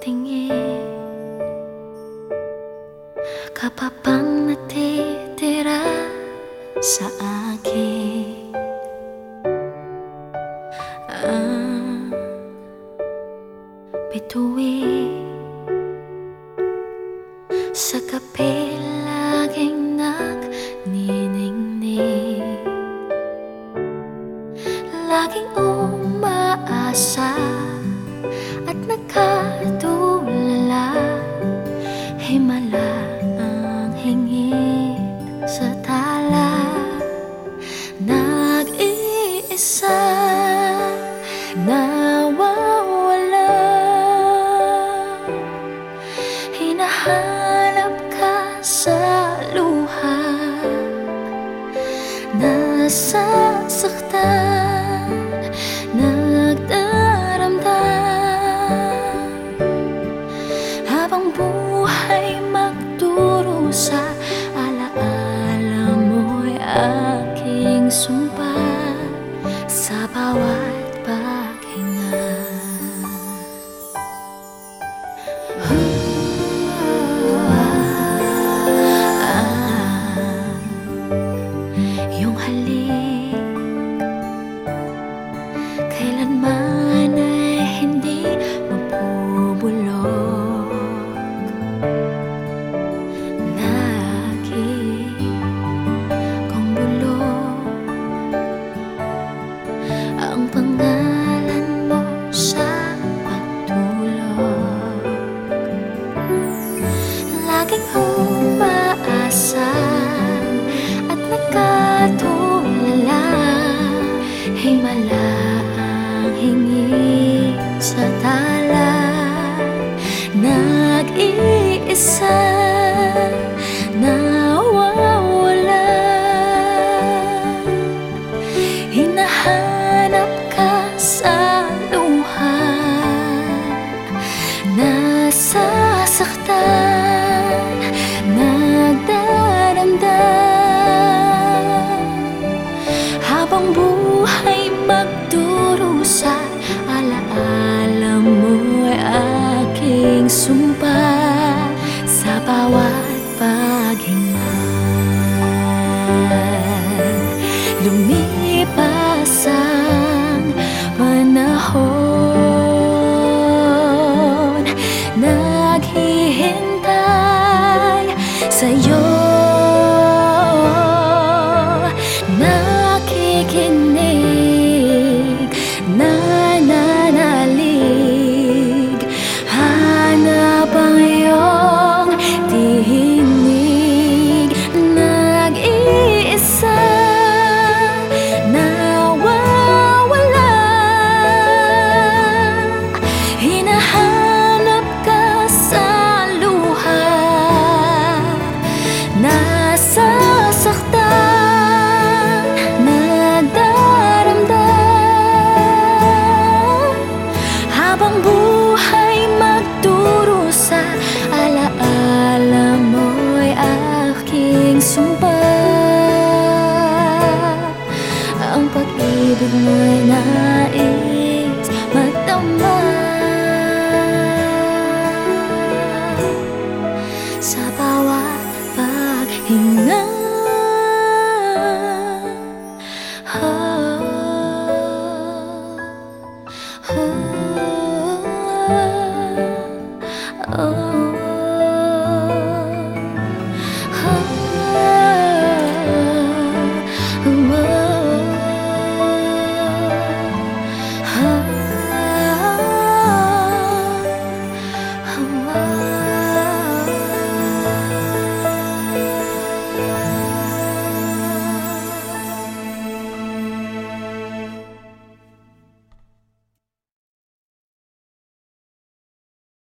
tingin. Ka pa bang natitira sa akin. Ah, sa kape laging nag isa nawawala. Hinahanap sa tala Nag-iisa Nawawala. Hinahanap ka sa luha Nasasaktan. Khi được người nais mà xa bao Sa bawat paghinga